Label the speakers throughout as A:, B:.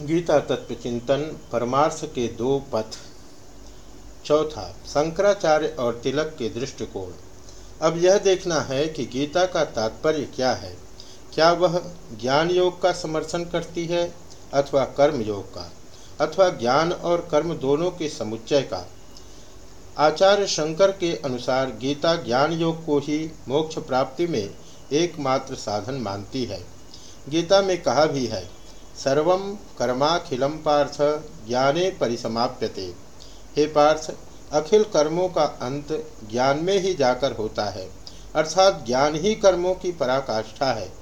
A: गीता तत्व चिंतन, परमार्थ के दो पथ। चौथा, शंकराचार्य और तिलक के दृष्टिकोण। अब यह देखना है कि गीता का तात्पर्य क्या है। क्या वह ज्ञान योग का समर्थन करती है अथवा कर्म योग का, अथवा ज्ञान और कर्म दोनों के समुच्चय का? आचार्य शंकर के अनुसार गीता ज्ञान योग को ही मोक्ष प्राप्ति में एकमात्र साधन मानती है। गीता में कहा भी है सर्व कर्माखिलम पार्थ, ज्ञाने परिसमाप्यते। हे पार्थ, अखिल कर्मों का अंत ज्ञान में ही जाकर होता है, अर्थात ज्ञान ही कर्मों की पराकाष्ठा है।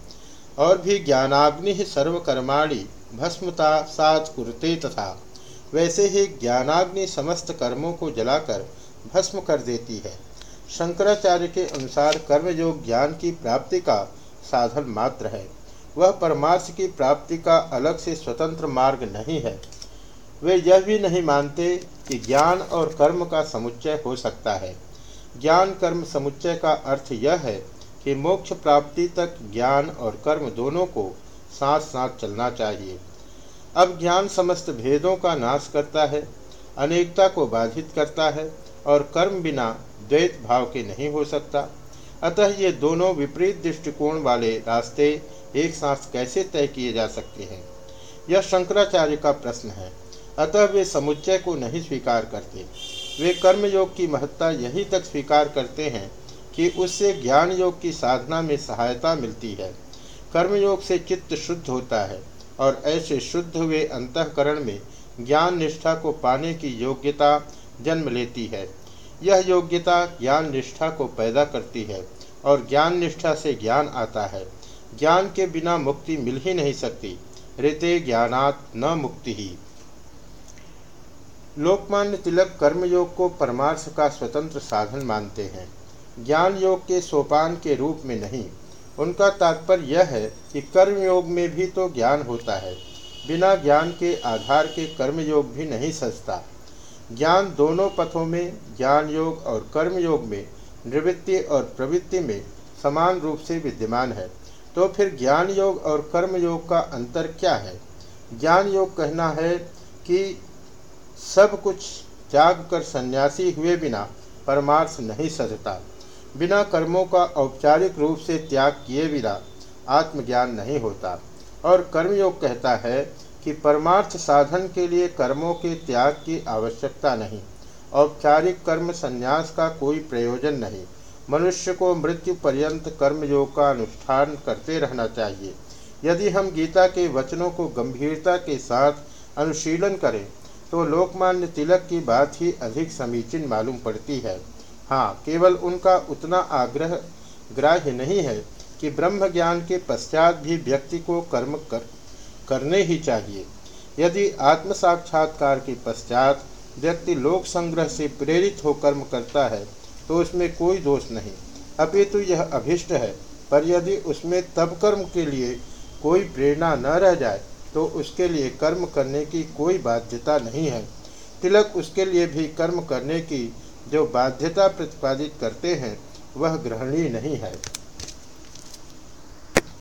A: और भी ज्ञानाग्नि सर्वकर्माणी, भस्मता, सात कुरते तथा, वैसे ही ज्ञानाग्नि समस्त कर्मों को जलाकर भस्म कर देती है। शंकराचार्य के अनुसार कर्मयोग ज्ञान की प्राप्ति का साधन मात्र है। वह परमार्थ की प्राप्ति का अलग से स्वतंत्र मार्ग नहीं है। वे यह भी नहीं मानते कि ज्ञान और कर्म का समुच्चय हो सकता है। ज्ञान कर्म समुच्चय का अर्थ यह है कि मोक्ष प्राप्ति तक ज्ञान और कर्म दोनों को साथ साथ चलना चाहिए। अब ज्ञान समस्त भेदों का नाश करता है, अनेकता को बाधित करता है और कर्म बिना द्वैत भाव के नहीं हो सकता। अतः ये दोनों विपरीत दृष्टिकोण वाले रास्ते एक साथ कैसे तय किए जा सकते हैं? यह शंकराचार्य का प्रश्न है। अतः वे समुच्चय को नहीं स्वीकार करते। वे कर्मयोग की महत्ता यहीं तक स्वीकार करते हैं कि उससे ज्ञान योग की साधना में सहायता मिलती है। कर्मयोग से चित्त शुद्ध होता है और ऐसे शुद्ध हुए अंतकरण में ज्ञान निष्ठा को पाने की योग्यता जन्म लेती है। यह योग्यता ज्ञान निष्ठा को पैदा करती है। और ज्ञान निष्ठा से ज्ञान आता है। ज्ञान के बिना मुक्ति मिल ही नहीं सकती। ऋते ज्ञानात न मुक्ति। ही लोकमान्य तिलक कर्मयोग को परमार्थ का स्वतंत्र साधन मानते हैं। ज्ञान योग के सोपान के रूप में नहीं। उनका तात्पर्य यह है कि कर्मयोग में भी तो ज्ञान होता है। बिना ज्ञान के आधार के कर्मयोग भी नहीं सजता। ज्ञान दोनों पथों में, ज्ञान योग और कर्मयोग में निवृत्ति और प्रवृत्ति में समान रूप से विद्यमान है। तो फिर ज्ञान योग और कर्म योग का अंतर क्या है? ज्ञान योग कहना है कि सब कुछ त्याग कर सन्यासी हुए बिना परमार्थ नहीं सजता। बिना कर्मों का औपचारिक रूप से त्याग किए बिना आत्मज्ञान नहीं होता। और कर्मयोग कहता है कि परमार्थ साधन के लिए कर्मों के त्याग की आवश्यकता नहीं। औपचारिक कर्म संन्यास का कोई प्रयोजन नहीं। मनुष्य को मृत्यु पर्यंत कर्मयोग का अनुष्ठान करते रहना चाहिए। यदि हम गीता के वचनों को गंभीरता के साथ अनुशीलन करें तो लोकमान्य तिलक की बात ही अधिक समीचीन मालूम पड़ती है। हाँ केवल उनका उतना आग्रह ग्राह्य नहीं है कि ब्रह्म ज्ञान के पश्चात भी व्यक्ति को कर्म कर, करने ही चाहिए। यदि आत्म साक्षात्कार के पश्चात व्यक्ति लोक संग्रह से प्रेरित हो कर्म करता है तो उसमें कोई दोष नहीं। अपितु यह अभिष्ट है, पर यदि उसमें तब कर्म के लिए कोई प्रेरणा न रह जाए तो उसके लिए कर्म करने की कोई बाध्यता नहीं है। तिलक उसके लिए भी कर्म करने की जो बाध्यता प्रतिपादित करते हैं, वह ग्रहणीय नहीं है।